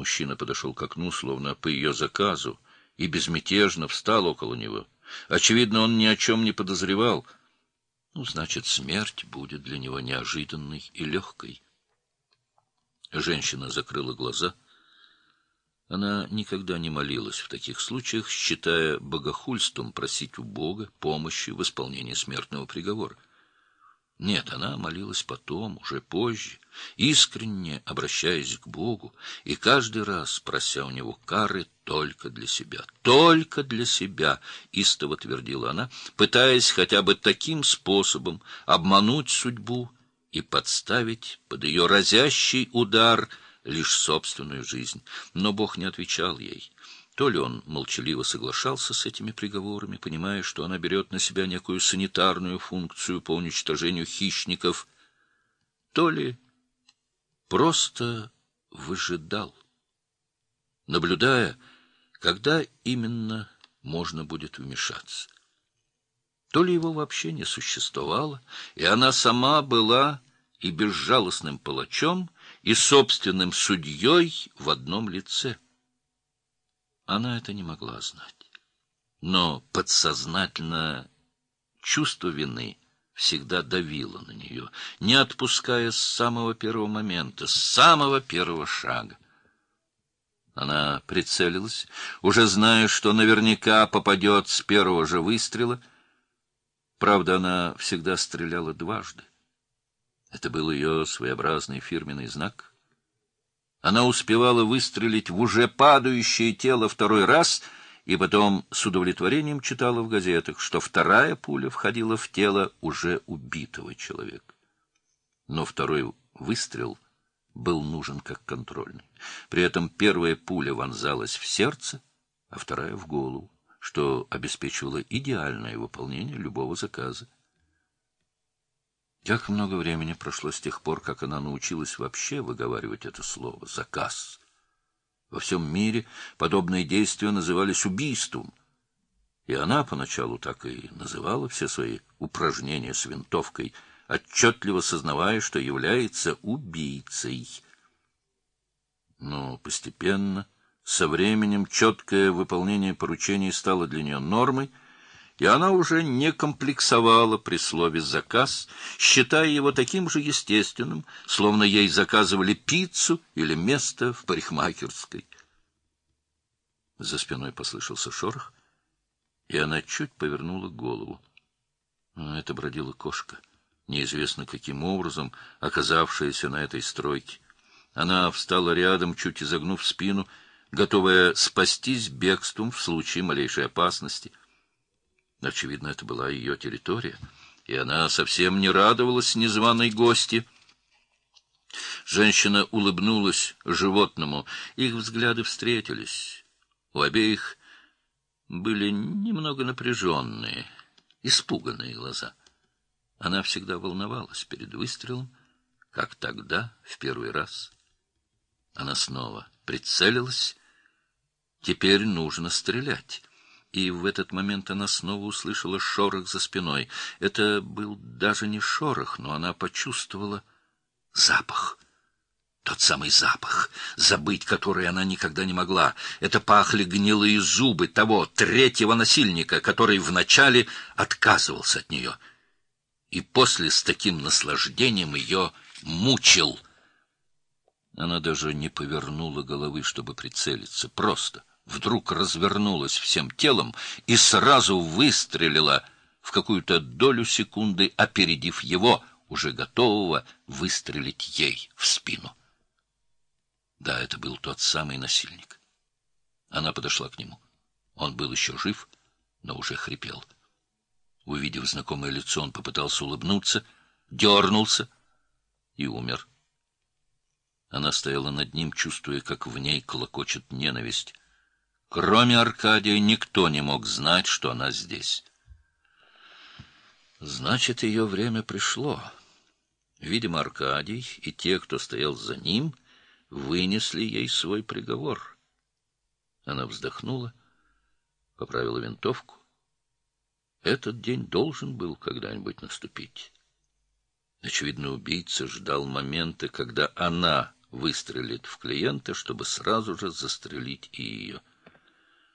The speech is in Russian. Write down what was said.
Мужчина подошел к окну, словно по ее заказу, и безмятежно встал около него. Очевидно, он ни о чем не подозревал. Ну, значит, смерть будет для него неожиданной и легкой. Женщина закрыла глаза. Она никогда не молилась в таких случаях, считая богохульством просить у Бога помощи в исполнении смертного приговора. Нет, она молилась потом, уже позже, искренне обращаясь к Богу и каждый раз прося у него кары только для себя. Только для себя, истово твердила она, пытаясь хотя бы таким способом обмануть судьбу и подставить под ее разящий удар лишь собственную жизнь. Но Бог не отвечал ей. То ли он молчаливо соглашался с этими приговорами, понимая, что она берет на себя некую санитарную функцию по уничтожению хищников, то ли просто выжидал, наблюдая, когда именно можно будет вмешаться. То ли его вообще не существовало, и она сама была и безжалостным палачом, и собственным судьей в одном лице — она это не могла знать. Но подсознательно чувство вины всегда давило на нее, не отпуская с самого первого момента, с самого первого шага. Она прицелилась, уже зная, что наверняка попадет с первого же выстрела. Правда, она всегда стреляла дважды. Это был ее своеобразный фирменный знак — она успевала выстрелить в уже падающее тело второй раз и потом с удовлетворением читала в газетах, что вторая пуля входила в тело уже убитого человека. Но второй выстрел был нужен как контрольный. При этом первая пуля вонзалась в сердце, а вторая — в голову, что обеспечивало идеальное выполнение любого заказа. Как много времени прошло с тех пор, как она научилась вообще выговаривать это слово «заказ». Во всем мире подобные действия назывались убийством, и она поначалу так и называла все свои упражнения с винтовкой, отчетливо сознавая, что является убийцей. Но постепенно, со временем, четкое выполнение поручений стало для нее нормой — и она уже не комплексовала при слове «заказ», считая его таким же естественным, словно ей заказывали пиццу или место в парикмахерской. За спиной послышался шорох, и она чуть повернула голову. Это бродила кошка, неизвестно каким образом оказавшаяся на этой стройке. Она встала рядом, чуть изогнув спину, готовая спастись бегством в случае малейшей опасности — Очевидно, это была ее территория, и она совсем не радовалась незваной гости. Женщина улыбнулась животному. Их взгляды встретились. У обеих были немного напряженные, испуганные глаза. Она всегда волновалась перед выстрелом, как тогда, в первый раз. Она снова прицелилась. Теперь нужно стрелять и в этот момент она снова услышала шорох за спиной. Это был даже не шорох, но она почувствовала запах. Тот самый запах, забыть который она никогда не могла. Это пахли гнилые зубы того третьего насильника, который вначале отказывался от нее. И после с таким наслаждением ее мучил. Она даже не повернула головы, чтобы прицелиться. Просто вдруг развернулась всем телом и сразу выстрелила в какую-то долю секунды, опередив его, уже готового выстрелить ей в спину. Да, это был тот самый насильник. Она подошла к нему. Он был еще жив, но уже хрипел. Увидев знакомое лицо, он попытался улыбнуться, дернулся и умер. Она стояла над ним, чувствуя, как в ней клокочет ненависть. Кроме Аркадия никто не мог знать, что она здесь. Значит, ее время пришло. Видимо, Аркадий и те, кто стоял за ним, вынесли ей свой приговор. Она вздохнула, поправила винтовку. Этот день должен был когда-нибудь наступить. Очевидно, убийца ждал момента, когда она выстрелит в клиента, чтобы сразу же застрелить и ее.